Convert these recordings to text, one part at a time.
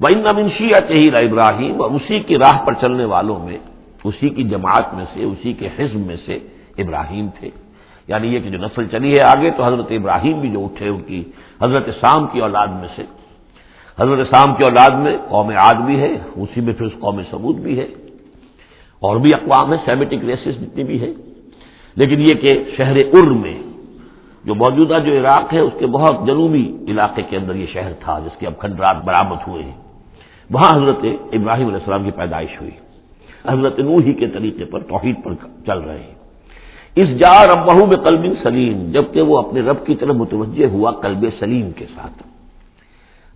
وہ ان منشیت ہی ابراہیم اور اسی کی راہ پر چلنے والوں میں، اسی کی جماعت میں سے، اسی کے حزب میں سے ابراہیم تھے۔ یعنی یہ کہ جو نسل چلی ہے آگے، تو حضرت ابراہیم بھی جو اٹھے ان کی، حضرت شام کی اولاد میں سے۔ حضرت شام کی اولاد میں قوم عاد بھی ہے، اسی میں پھر قوم ثبوت بھی ہے۔ اور بھی اقوام ہے سیمیٹک ریسز جتنی بھی ہے لیکن یہ کہ شہر ار میں جو موجودہ جو عراق ہے، اس کے بہت جنوبی علاقے کے اندر یہ شہر تھا، جس کے اب کھنڈرات برامد ہوئے ہیں۔ وہاں حضرت ابراہیم علیہ السلام کی پیدائش ہوئی۔ حضرت نوحی کے طریقے پر، توحید پر چل رہے ہیں۔ اس جا ربہو میں قلب سلیم، جبکہ وہ اپنے رب کی طرف متوجہ ہوا قلب سلیم کے ساتھ۔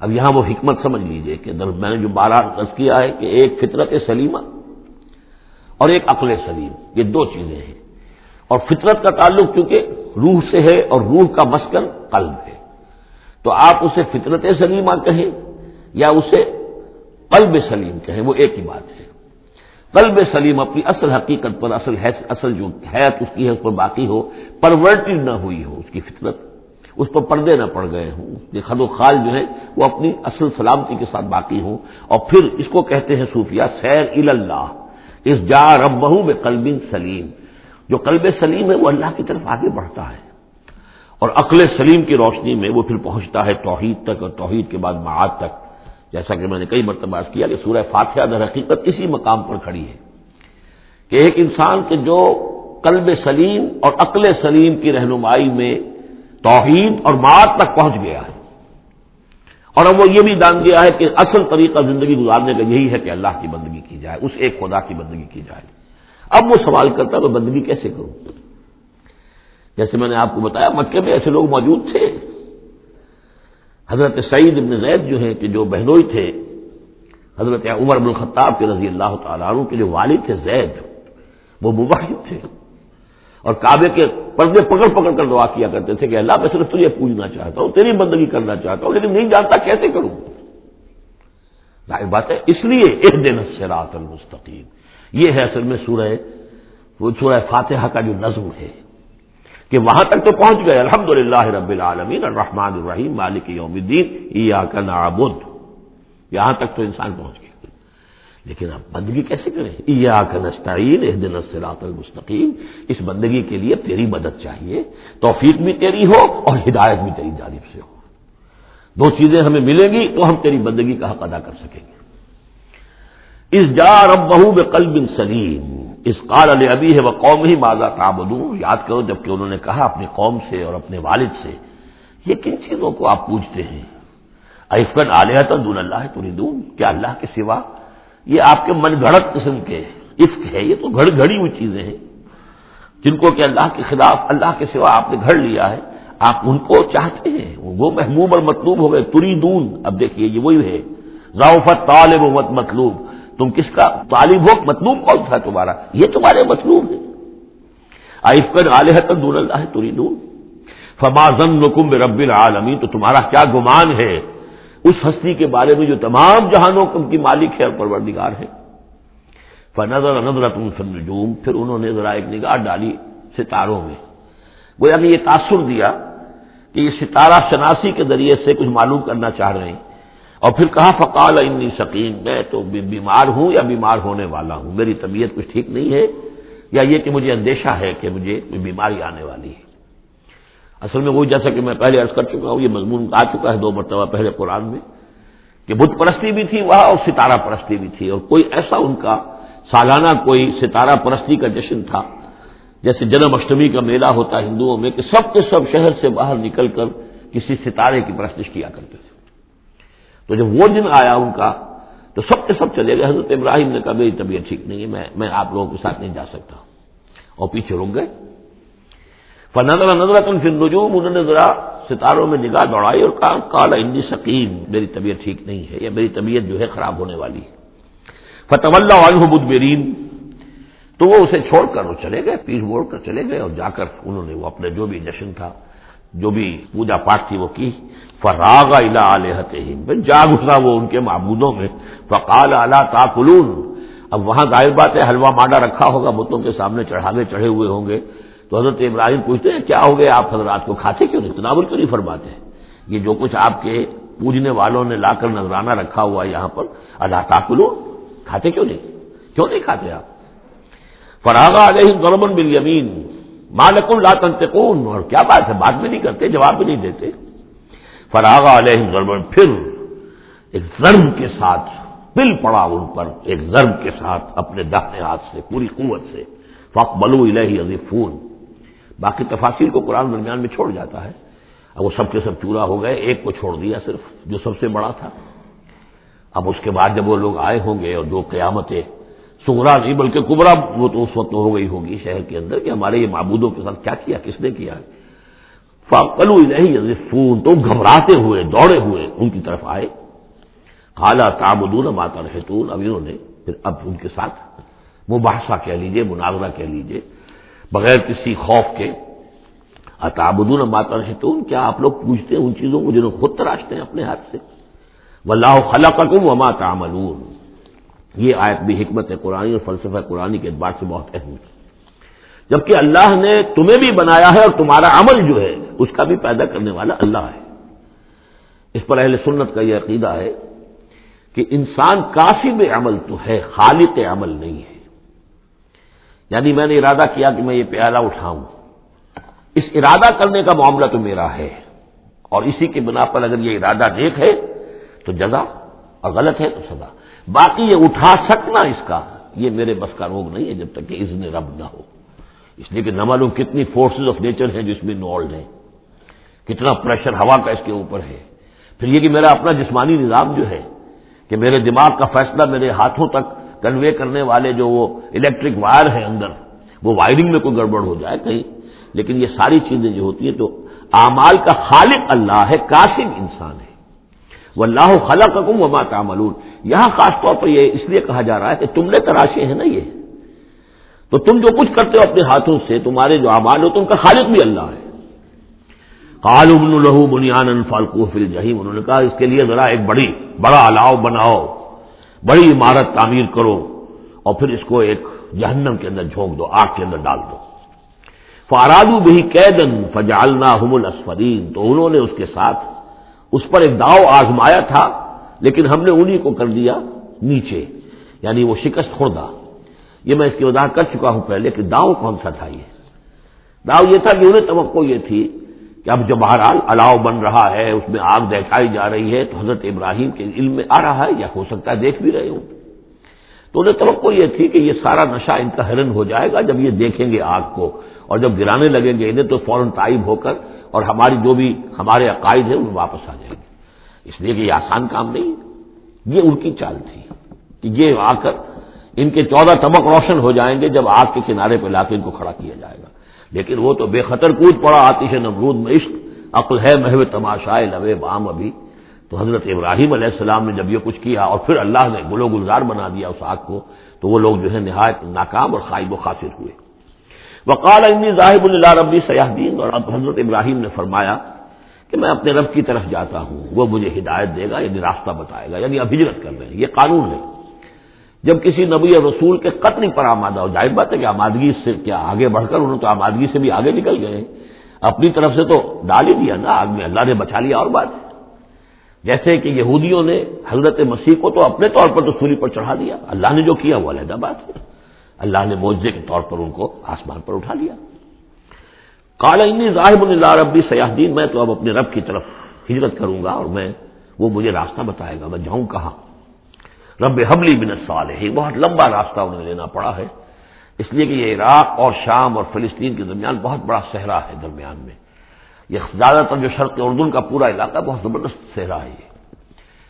اب یہاں وہ حکمت سمجھ لیجیے کہ میں نے جو بارہ عرض کیا ہے کہ ایک فطرت سلیمہ اور ایک عقل سلیم، یہ دو چیزیں ہیں۔ اور فطرت کا تعلق کیونکہ روح سے ہے اور روح کا مسکن قلب ہے۔ تو آپ اسے فطرت سلیمہ کہیں یا اسے قلب سلیم کہیں، وہ ایک ہی بات ہے۔ قلب سلیم اپنی اصل حقیقت پر، اصل اصل جو حیت اس کی ہے، اس پر باقی ہو پرورٹی نہ ہوئی ہو اس کی فطرت۔ اس پر پردے نہ پڑ گئے ہوں۔ یہ خد و خال جو ہے، وہ اپنی اصل سلامتی کے ساتھ باقی ہوں۔ اور پھر اس کو کہتے ہیں صوفیہ، سیر اللہ، اس جا رب میں قلب سلیم۔ جو قلب سلیم ہے وہ اللہ کی طرف آگے بڑھتا ہے اور عقل سلیم کی روشنی میں وہ پھر پہنچتا ہے توحید تک اور توحید کے بعد معاد تک۔ جیسا کہ میں نے کئی مرتبہ کیا کہ سورہ فاتحہ در حقیقت اسی مقام پر کھڑی ہے کہ ایک انسان کے جو قلب سلیم اور عقل سلیم کی رہنمائی میں توحید اور مات تک پہنچ گیا ہے۔ اور اب وہ یہ بھی جان گیا ہے کہ اصل طریقہ زندگی گزارنے کا یہی ہے کہ اللہ کی بندگی کی جائے، اس ایک خدا کی بندگی کی جائے۔ اب وہ سوال کرتا میں بندگی کیسے کروں؟ جیسے میں نے آپ کو بتایا، مکے میں ایسے لوگ موجود تھے۔ حضرت سعید ابن زید جو ہیں کہ جو بہنوئی تھے، حضرت عمر بن الخطاب کے رضی اللہ تعالیٰ عنہ کے جو والد تھے، زید، وہ مباحد تھے۔ اور کعبے کے پردے پکڑ پکڑ کر دعا کیا کرتے تھے کہ اللہ، میں صرف تجھے پوجنا چاہتا ہوں، تیری بندگی کرنا چاہتا ہوں، لیکن نہیں جانتا کیسے کروں۔ ظاہر بات ہے، اس لیے ایک دن سے رات المستقیم۔ یہ ہے اصل میں سورہ وہ سورہ فاتحہ کا جو نظم ہے کہ وہاں تک تو پہنچ گئے۔ الحمد للہ رب العالمین، الرحمن الرحیم، مالک یوم الدین کا نعبد۔ یہاں تک تو انسان پہنچ گیا۔ لیکن اب بندگی کیسے کریں؟ یا کا نسطین دن المستقیم۔ اس بندگی کے لیے تیری مدد چاہیے۔ توفیق بھی تیری ہو اور ہدایت بھی تیری جانب سے ہو۔ دو چیزیں ہمیں ملیں گی تو ہم تیری بندگی کا حق ادا کر سکیں گے۔ اس جا رب بہو میں قلب سلیم اس قال علیہ ابھی ہے وہ قوم ہی ماضا تعبدوں یاد کرو جبکہ انہوں نے کہا، اپنی قوم سے اور اپنے والد سے. یہ کن چیزوں کو آپ پوچھتے ہیں؟ عفقن علیہ تو دون اللہ تو کیا اللہ کے سوا؟ یہ آپ کے من گھڑت قسم کے عفق ہے، یہ تو گھڑ گھڑی ہوئی چیزیں ہیں۔ جن کو کہ اللہ کے خلاف، اللہ کے سوا آپ نے گھڑ لیا ہے، آپ ان کو چاہتے ہیں؟ وہ محبوب اور مطلوب ہو گئے تری دون اب دیکھیے، یہ وہی ہے۔ ذاؤفت طالب مطلوب۔ تم کس کا طالب ہو؟ مطلوب کون تھا تمہارا؟ یہ تمہارے مطلوب ہے آئفقن علیہ دون اللہ تری دون فما نکم رب العالمین، تو تمہارا کیا گمان ہے؟ اس ہستی کے بارے میں جو تمام جہانوں کی مالک ہے اور پروردگار ہے فنظر نظر تم نجوم پھر انہوں نے ذرا ایک نگاہ ڈالی ستاروں میں۔ گویا کہ یہ تاثر دیا کہ یہ ستارہ شناسی کے ذریعے سے کچھ معلوم کرنا چاہ رہے ہیں۔ اور پھر کہا فقال انی سکیم میں تو بیمار ہوں یا بیمار ہونے والا ہوں؟ میری طبیعت کچھ ٹھیک نہیں ہے یا یہ کہ مجھے اندیشہ ہے کہ مجھے کوئی بیماری آنے والی ہے؟ اصل میں وہی جیسا کہ میں پہلے عرض کر چکا ہوں، یہ مضمون آ چکا ہے دو مرتبہ پہلے قرآن میں کہ بت پرستی بھی تھی وہاں اور ستارہ پرستی بھی تھی اور کوئی ایسا ان کا سالانہ کوئی ستارہ پرستی کا جشن تھا، جیسے جنم اشٹمی کا میلہ ہوتا ہے ہندوؤں میں، کہ سب کے سب شہر سے باہر نکل کر کسی ستارے کی پرستش کیا کرتے تھے۔ تو جب وہ دن آیا ان کا، تو سب کے سب چلے گئے۔ حضرت ابراہیم نے کہا، میری طبیعت ٹھیک نہیں ہے، میں میں آپ لوگوں کے ساتھ نہیں جا سکتا۔ اور پیچھے رک گئے۔ فنظر نظر پھر نجوم انہوں نے ذرا ستاروں میں نگاہ دوڑائی اور کہا کالا انی سکیم میری طبیعت ٹھیک نہیں ہے، یا میری طبیعت جو ہے خراب ہونے والی ہے۔ فتح اللہ علیہ بدبرین تو وہ اسے چھوڑ کر وہ چلے گئے پیٹ موڑ کر چلے گئے اور جا کر انہوں نے وہ اپنے جو بھی جشن تھا جو بھی پوجا پاٹ تھی وہ کی۔ فراغ الا علیہ جا گزرا وہ ان کے معبودوں میں۔ فقال اعلیٰ تاکلون۔ اب وہاں ظاہر بات ہے، حلوہ ماڈا رکھا ہوگا، بتوں کے سامنے چڑھاوے چڑھے ہوئے ہوں گے۔ تو حضرت ابراہیم پوچھتے ہیں، کیا ہو گیا؟ آپ حضرات کو کھاتے کیوں نہیں؟ تناول کیوں نہیں فرماتے؟ یہ جو کچھ آپ کے پوجنے والوں نے لا کر نذرانہ رکھا ہوا یہاں پر اللہ تاکلو کھاتے کیوں نہیں؟ کیوں نہیں کھاتے آپ؟ فراغا علیہ غربن بل یمین مالک اللہ تنتقون اور کیا بات ہے؟ بات بھی نہیں کرتے، جواب بھی نہیں دیتے۔ فراغا علیہ غربن پھر ایک ضرب کے ساتھ پل پڑا ان پر، ایک ضرب کے ساتھ اپنے دہنے ہاتھ سے، پوری قوت سے۔ فق بلو الہی عظیفون باقی تفاصیل کو قرآن درمیان میں چھوڑ جاتا ہے۔ اب وہ سب کے سب چورا ہو گئے، ایک کو چھوڑ دیا صرف، جو سب سے بڑا تھا۔ اب اس کے بعد جب وہ لوگ آئے ہوں گے اور دو قیامتیں سغرا نہیں، بلکہ کبرا وہ تو اس وقت ہو گئی ہوگی شہر کے اندر کہ ہمارے یہ معبودوں کے ساتھ کیا کیا، کس نے کیا۔ فلو الہی فون تو گھبراتے ہوئے، دوڑے ہوئے ان کی طرف آئے۔ خالہ تابدون ماتا رہتون اب انہوں نے پھر اب ان کے ساتھ مباحثہ کہہ لیجیے مناظرہ کہہ لیجیے بغیر کسی خوف کے اتابدون ماتا رہتون کیا آپ لوگ پوچھتے ہیں ان چیزوں کو جنہوں خود تراشتے ہیں اپنے ہاتھ سے؟ واللہ خلقکم وما تعملون۔ یہ آیت بھی حکمت قرآن اور فلسفہ قرآن کے اعتبار سے بہت اہم ہے۔ جبکہ اللہ نے تمہیں بھی بنایا ہے اور تمہارا عمل جو ہے، اس کا بھی پیدا کرنے والا اللہ ہے۔ اس پر اہل سنت کا یہ عقیدہ ہے کہ انسان کاسب عمل تو ہے، خالق عمل نہیں ہے۔ یعنی میں نے ارادہ کیا کہ میں یہ پیالہ اٹھاؤں۔ اس ارادہ کرنے کا معاملہ تو میرا ہے۔ اور اسی کے بنا پر اگر یہ ارادہ نیک ہے تو جزا، اور غلط ہے تو سزا۔ باقی یہ اٹھا سکنا اس کا، یہ میرے بس کا روگ نہیں ہے جب تک کہ اذن رب نہ ہو۔ اس لیے کہ نہ معلوم کتنی فورسز آف نیچر ہیں جو اس میں انوالوڈ ہیں۔ کتنا پریشر ہوا کا اس کے اوپر ہے۔ پھر یہ کہ میرا اپنا جسمانی نظام جو ہے، کہ میرے دماغ کا فیصلہ میرے ہاتھوں تک کنوے کرنے والے جو وہ الیکٹرک وائر ہیں اندر، وہ وائرنگ میں کوئی گڑبڑ ہو جائے کہیں۔ لیکن یہ ساری چیزیں جو ہوتی ہیں تو اعمال کا خالق اللہ ہے کاشم انسان ہے۔ وہ اللہ خلا کم وما تعملون۔ یہاں خاص طور پر یہ اس لیے کہا جا رہا ہے کہ تم نے تراشے ہیں نا یہ۔ تو تم جو کچھ کرتے ہو اپنے ہاتھوں سے، تمہارے جو اعمال ہو، تو ان کا خالق بھی اللہ ہے۔ ابن الہو بنیان فالکو فل جہیم انہوں نے کہا، اس کے لیے ذرا ایک بڑی، بڑا الاؤ بناؤ، بڑی عمارت تعمیر کرو اور پھر اس کو ایک جہنم کے اندر جھونک دو، آگ کے اندر ڈال دو۔ فارادو بھی قیدن فجالنا حم الاسفرین تو انہوں نے اس کے ساتھ اس پر ایک داؤ آزمایا تھا، لیکن ہم نے انہی کو کر دیا نیچے یعنی وہ شکست خوردہ۔ یہ میں اس کی وضاحت کر چکا ہوں پہلے کہ داؤ کون سا تھا یہ۔ داؤ یہ تھا کہ انہیں توقع یہ تھی کہ اب جو بہرحال الاؤ بن رہا ہے، اس میں آگ دہائی جا رہی ہے، تو حضرت ابراہیم کے علم میں آ رہا ہے یا ہو سکتا ہے دیکھ بھی رہے ہوں۔ تو انہیں توقع یہ تھی کہ یہ سارا نشہ ان کا ہرن ہو جائے گا جب یہ دیکھیں گے آگ کو، اور جب گرانے لگیں گے، انہیں تو فوراً تائب ہو کر اور ہماری جو بھی ہمارے عقائد ہیں، ان واپس آ جائیں گے۔ اس لیے کہ یہ آسان کام نہیں یہ ان کی چال تھی کہ یہ آ کر ان کے چودہ طبق روشن ہو جائیں گے جب آگ کے کنارے پہ لا کے ان کو کھڑا کیا جائے گا۔ لیکن وہ تو بے خطر کود پڑا آتیش نمرود میں عشق، عقل ہے محو تماشا لوے بام ابھی۔ تو حضرت ابراہیم علیہ السلام نے جب یہ کچھ کیا اور پھر اللہ نے گلو گلزار بنا دیا اس آگ کو، تو وہ لوگ جو ہے نہایت ناکام اور خائب و خاصر ہوئے۔ وقال انی ظاہب اللہ ربی سیاح دین اور اب حضرت ابراہیم نے فرمایا کہ میں اپنے رب کی طرف جاتا ہوں، وہ مجھے ہدایت دے گا یعنی راستہ بتائے گا یعنی اب ہجرت کر رہے ہیں، یہ قانون ہے۔ جب کسی نبی رسول کے قتل پر آمادہ ہو، ظاہر بات ہے کہ آمادگی سے کیا آگے بڑھ کر انہوں تو آمادگی سے بھی آگے نکل گئے اپنی طرف سے تو ڈال ہی دیا نا، آگ میں اللہ نے بچا لیا، اور بات ہے۔ جیسے کہ یہودیوں نے حضرت مسیح کو تو اپنے طور پر تو سولی پر چڑھا دیا، اللہ نے جو کیا وہ علیحدہ بات ہے۔ اللہ نے معجزے کے طور پر ان کو آسمان پر اٹھا لیا۔ کالا انی ظاہب اللہ ربی سیاح دین میں تو اب اپنے رب کی طرف ہجرت کروں گا اور میں وہ مجھے راستہ بتائے گا، میں جاؤں کہاں؟ رب حبلی بن سال ہے بہت لمبا راستہ انہیں لینا پڑا ہے۔ اس لیے کہ یہ عراق اور شام اور فلسطین کے درمیان بہت بڑا صحرا ہے درمیان میں۔ یہ زیادہ تر جو شرق اردن کا پورا علاقہ بہت زبردست صحرا ہے یہ۔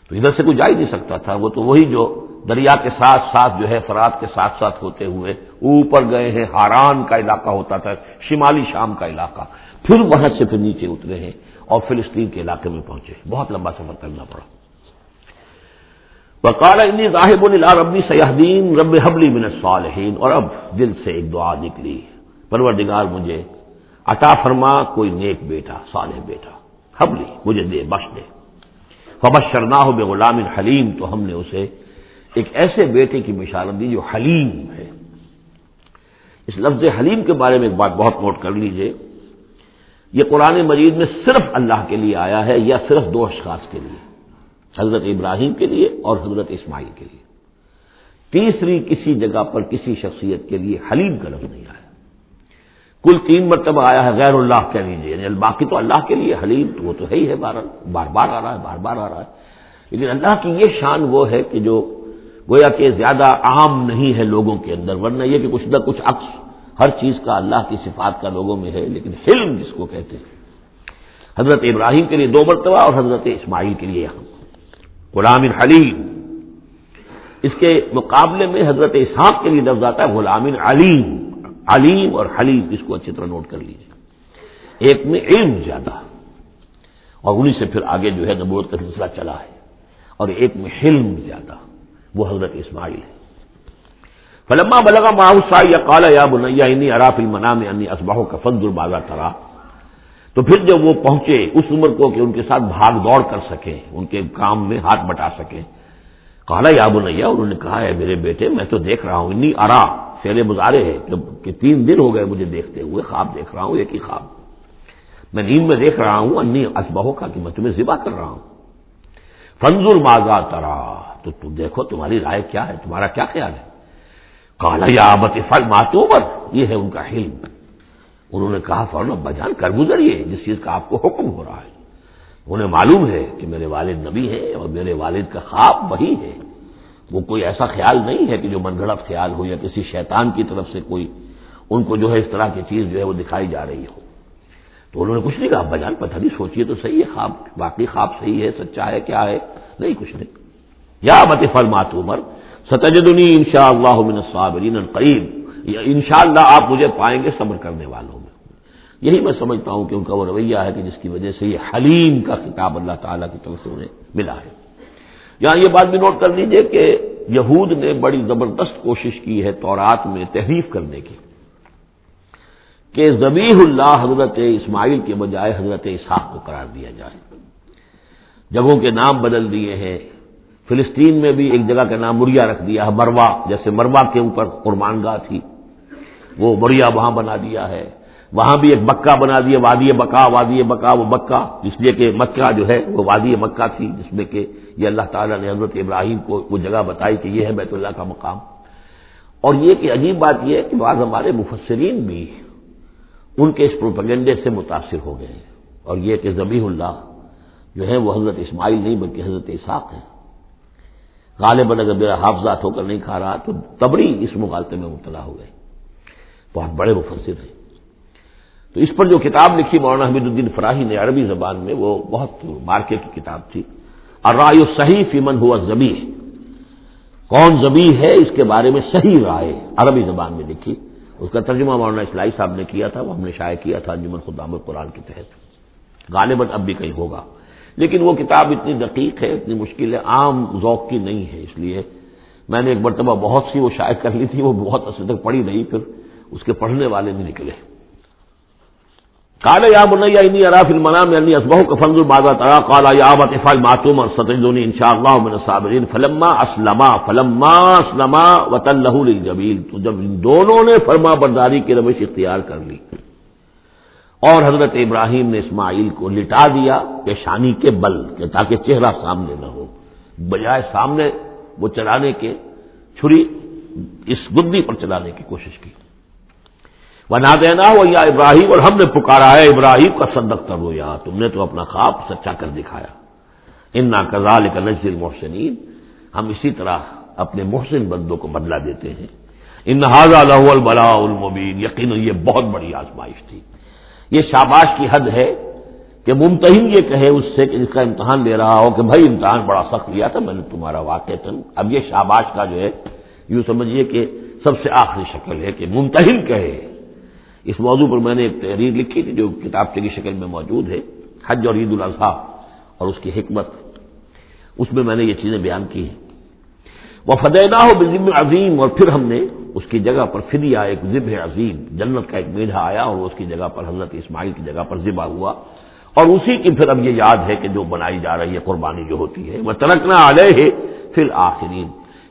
تو ادھر سے کوئی جا ہی نہیں سکتا تھا، وہ تو وہی جو دریا کے ساتھ ساتھ جو ہے فرات کے ساتھ ساتھ ہوتے ہوئے اوپر گئے ہیں ہاران کا علاقہ ہوتا تھا، شمالی شام کا علاقہ۔ پھر وہاں سے پھر نیچے اترے ہیں اور فلسطین کے علاقے میں پہنچے بہت لمبا سفر کرنا پڑا۔ وقال انی ذاہب اللہ ربی سیاحدین رب حبلی من الصالحین۔ اور اب دل سے ایک دعا نکلی۔ پروردگار مجھے عطا فرما، کوئی نیک بیٹا، صالح بیٹا، حبلی، مجھے دے، بخش دے۔ فبش شرنا ہو بے غلام حلیم، تو ہم نے اسے ایک ایسے بیٹے کی بشارت دی جو حلیم ہے۔ اس لفظ حلیم کے بارے میں ایک بات بہت نوٹ کر لیجیے۔ یہ قرآن مجید میں صرف اللہ کے لیے آیا ہے یا صرف دو اشخاص کے لیے؟ حضرت ابراہیم کے لیے اور حضرت اسماعیل کے لیے۔ تیسری کسی جگہ پر کسی شخصیت کے لیے حلیم کا لفظ نہیں آیا۔ کل تین مرتبہ آیا ہے غیر اللہ کہہ لیجیے یعنی باقی تو اللہ کے لیے حلیم تو وہ تو ہے ہی ہے بار بار بار آ رہا ہے، بار بار آ رہا ہے۔ لیکن اللہ کی یہ شان وہ ہے کہ جو گویا کہ زیادہ عام نہیں ہے لوگوں کے اندر، ورنہ یہ کہ کچھ نہ کچھ عکس ہر چیز کا اللہ کی صفات کا لوگوں میں ہے، لیکن حلم جس کو کہتے ہیں۔ حضرت ابراہیم کے لیے دو مرتبہ اور حضرت اسماعیل کے لیے یہاں۔ غلام حلیم اس کے مقابلے میں حضرت اسحاق کے لیے لفظ آتا ہے غلام علیم علیم اور حلیم، اس کو اچھی طرح نوٹ کر لیجیے ایک میں علم زیادہ اور انہیں سے پھر آگے جو ہے نبوت کا سلسلہ چلا ہے۔ اور ایک میں حلم زیادہ وہ حضرت اسماعیل ہے۔ فلما بلغا ماؤسا یا کالا یا بنیا انی اراف المنا میں انی اسباہوں کا فض البازا ترا۔ تو پھر جب وہ پہنچے اس عمر کو کہ ان کے ساتھ بھاگ دوڑ کر سکیں، ان کے کام میں ہاتھ بٹا سکیں۔ کالا یا بنیا انہوں نے کہا ہے میرے بیٹے، میں تو دیکھ رہا ہوں، انی ارا فیلے مظاہرے ہے جبکہ تین دن ہو گئے مجھے دیکھتے ہوئے، خواب دیکھ رہا ہوں، ایک ہی خواب۔ میں نیند میں دیکھ رہا ہوں، انی اسبہوں کا کہ میں تمہیں ذبح کر رہا ہوں۔ فنزل ماضا ترا تو تم دیکھو تمہاری رائے کیا ہے، تمہارا کیا خیال ہے؟ کالا یا آبت فل ماتوبر یہ ہے ان کا حلم۔ انہوں نے کہا، فوراً بجان کر گزریے، جس چیز کا آپ کو حکم ہو رہا ہے۔ انہیں معلوم ہے کہ میرے والد نبی ہے اور میرے والد کا خواب وہی ہے۔ وہ کوئی ایسا خیال نہیں ہے کہ جو من گڑت خیال ہو یا کسی شیطان کی طرف سے کوئی ان کو جو ہے اس طرح کی چیز جو ہے وہ دکھائی جا رہی ہو۔ تو انہوں نے کچھ نہیں کہا بجان پتہ نہیں سوچیے تو صحیح ہے، خواب باقی خواب صحیح ہے، سچا ہے، کیا ہے؟ نہیں، کچھ نہیں۔ یا بت فل مات عمر، ستجدنی ان شاء اللہ صابرین قریب ان شاء اللہ آپ مجھے پائیں گے صبر کرنے والوں میں۔ یہی میں سمجھتا ہوں کہ ان کا وہ رویہ ہے کہ جس کی وجہ سے یہ حلیم کا خطاب اللہ تعالیٰ کی طرف سے انہیں ملا ہے۔ یہاں یہ بات بھی نوٹ کر لیجیے کہ یہود نے بڑی زبردست کوشش کی ہے تورات میں تحریف کرنے کی۔ کہ زبیح اللہ حضرت اسماعیل کے بجائے حضرت اسحاق کو قرار دیا جائے۔ جگہوں کے نام بدل دیے ہیں۔ فلسطین میں بھی ایک جگہ کا نام مریا رکھ دیا ہے، مروا، جیسے مروا کے اوپر قربان گاہ تھی۔ وہ مریا وہاں بنا دیا ہے۔ وہاں بھی ایک مکہ بنا دیا وادی بکا وادی بکا وہ مکہ جس لیے کہ مکہ جو ہے وہ وادی مکہ تھی، جس میں کہ یہ اللہ تعالیٰ نے حضرت ابراہیم کو وہ جگہ بتائی کہ یہ ہے بیت اللہ کا مقام۔ اور یہ کہ عجیب بات یہ ہے کہ بعض ہمارے مفسرین بھی ان کے اس پروپگنڈے سے متاثر ہو گئے اور یہ کہ زبی اللہ جو ہے وہ حضرت اسماعیل نہیں بلکہ حضرت اسحاق ہے غالباً اگر میرا حافظات ہو کر نہیں کھا رہا تو تبری اس مغالطے میں مبتلا ہو گئے۔ بہت بڑے مفسر ہیں۔ تو اس پر جو کتاب لکھی مولانا حمید الدین فراہی نے عربی زبان میں، وہ بہت مارکے کی کتاب تھی۔ اور رائے صحیح فیمن ہوا زبی کون زبی ہے؟ اس کے بارے میں صحیح رائے عربی زبان میں لکھی۔ اس کا ترجمہ مولانا اسلائی صاحب نے کیا تھا، وہ ہم نے شائع کیا تھا انجمن خدام قرآن کے تحت۔ غالباً اب بھی کہیں ہوگا۔ لیکن وہ کتاب اتنی دقیق ہے، اتنی مشکل ہے، عام ذوق کی نہیں ہے اس لیے۔ میں نے ایک مرتبہ بہت سی وہ شائع کر لی تھی، وہ بہت عرصے تک پڑھی نہیں، پھر اس کے پڑھنے والے بھی نکلے۔ کالا یا بنیا انی اراف المنا میں انی اسبہ کا فنز البازا ترا کالا یا افال ماتوم اور ستجونی ان شاء اللہ من صابرین فلما اسلما فلما اسلما وط اللہ جبیل تو جب ان دونوں نے فرما برداری کی روش اختیار کر لی۔ اور حضرت ابراہیم نے اسماعیل کو لٹا دیا پیشانی کے بل کہ تاکہ چہرہ سامنے نہ ہو۔ بجائے سامنے وہ چلانے کے، چھری اس گدی پر چلانے کی کوشش کی۔ بنا دینا ہو یا ابراہیم، اور ہم نے پکارا ہے، ابراہیم کا صدق کر ہو یا تم نے تو اپنا خواب سچا کر دکھایا۔ ان نا کزال کا نزل محسنین ہم اسی طرح اپنے محسن بندوں کو بدلا دیتے ہیں۔ ان حاضہ البلا المبین یقین یہ بہت بڑی آزمائش تھی۔ یہ شاباش کی حد ہے کہ ممتحن یہ کہے اس سے کہ جس کا امتحان دے رہا ہو کہ بھائی امتحان بڑا سخت لیا تھا، میں نے تمہارا واقع تھا اب یہ شاباش کا جو ہے، یوں سمجھیے کہ سب سے آخری شکل ہے کہ ممتحن کہے۔ اس موضوع پر میں نے ایک تحریر لکھی تھی جو کتاب کی شکل میں موجود ہے، حج اور عید الاضحیٰ اور اس کی حکمت۔ اس میں میں نے یہ چیزیں بیان کی ہیں۔ وہ فدینہ ہو بزم عظیم اور پھر ہم نے اس کی جگہ پر فدیا ایک ذب عظیم، جنت کا ایک میڈھا آیا اور اس کی جگہ پر حضرت اسماعیل کی جگہ پر ذبح ہوا۔ اور اسی کی پھر اب یہ یاد ہے کہ جو بنائی جا رہی ہے، قربانی جو ہوتی ہے وہ ترکنا آلے ہے پھر آخرین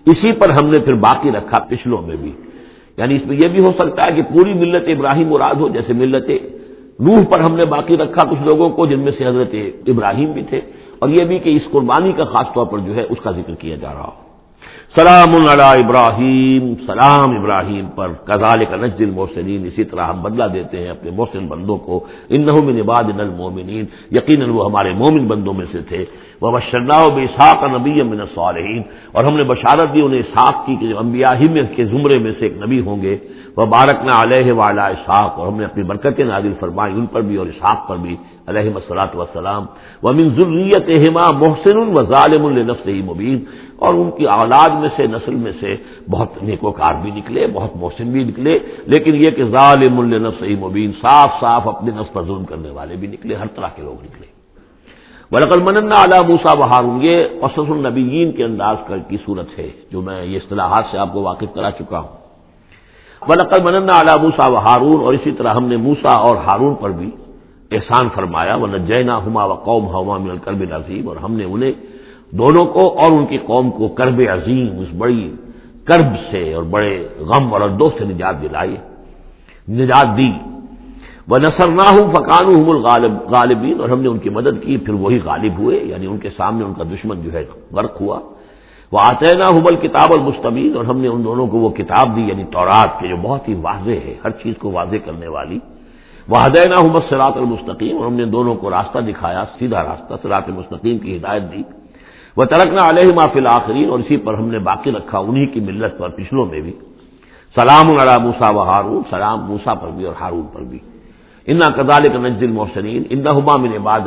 اسی پر ہم نے پھر باقی رکھا پچھلوں میں بھی۔ یعنی اس میں یہ بھی ہو سکتا ہے کہ پوری ملت ابراہیم مراد ہو، جیسے ملت روح پر ہم نے باقی رکھا کچھ لوگوں کو جن میں سے حضرت ابراہیم بھی تھے، اور یہ بھی کہ اس قربانی کا خاص طور پر جو ہے اس کا ذکر کیا جا رہا ہو۔ سلام اللہ ابراہیم، سلام ابراہیم پر کزال کا نجل محسنین اسی طرح ہم بدلہ دیتے ہیں اپنے محسن بندوں کو۔ ان نباد المومنین یقیناً وہ ہمارے مومن بندوں میں سے تھے۔ وہ بشرنا بے اسحاق نبی امن صالحین اور ہم نے بشارت دی انہیں اسحاق کی کہ جو انبیاء ہی میں کے زمرے میں سے ایک نبی ہوں گے۔ وہ بارک نہ علیہ والا اسحاق، اور ہم نے اپنی برکتیں نازل فرمائی ان پر بھی اور اسحاق پر بھی علیہ مسلاط وسلام و من ضروریت محسن و ظالم النفس مبین۔ اور ان کی اولاد میں سے، نسل میں سے بہت نیکوکار بھی نکلے، بہت محسن بھی نکلے، لیکن یہ کہ ظالم النفس مبین، صاف صاف اپنے نفس پر ظلم کرنے والے بھی نکلے، ہر طرح کے لوگ نکلے۔ ولقل من اعلیٰ موسا بہارون یہ اسس النبیین کے انداز کی صورت ہے، جو میں یہ اصطلاحات سے آپ کو واقف کرا چکا ہوں۔ ولقل من اعلیٰ موسا و ہارون اور اسی طرح ہم نے موسا اور ہارون پر بھی احسان فرمایا وہ نجینا ہما و قوم ہما من کرب عظیم اور ہم نے انہیں دونوں کو اور ان کی قوم کو کرب عظیم، اس بڑی کرب سے اور بڑے غم اور اردو سے نجات دلائی، نجات دی۔ وہ نثر نہ ہوں فقان غالبین اور ہم نے ان کی مدد کی، پھر وہی غالب ہوئے یعنی ان کے سامنے ان کا دشمن جو ہے غرق ہوا۔ وہ آتے نہ حبل کتاب المستمین اور ہم نے ان دونوں کو وہ کتاب دی یعنی تورات کے جو بہت ہی واضح ہے، ہر چیز کو واضح کرنے والی۔ وہ ہدینہ حمد سرات المستقیم اور ہم نے دونوں کو راستہ دکھایا، سیدھا راستہ سرات المستقیم کی ہدایت دی۔ وہ ترکنا علیہ محفل آخرین اور اسی پر ہم نے باقی رکھا، انہی کی ملت پر، پچھلوں میں بھی۔ سلام علی موسا و ہارون سلام موسا پر بھی اور ہارون پر بھی۔ انا کدال کا نجل محسنین ان من بعد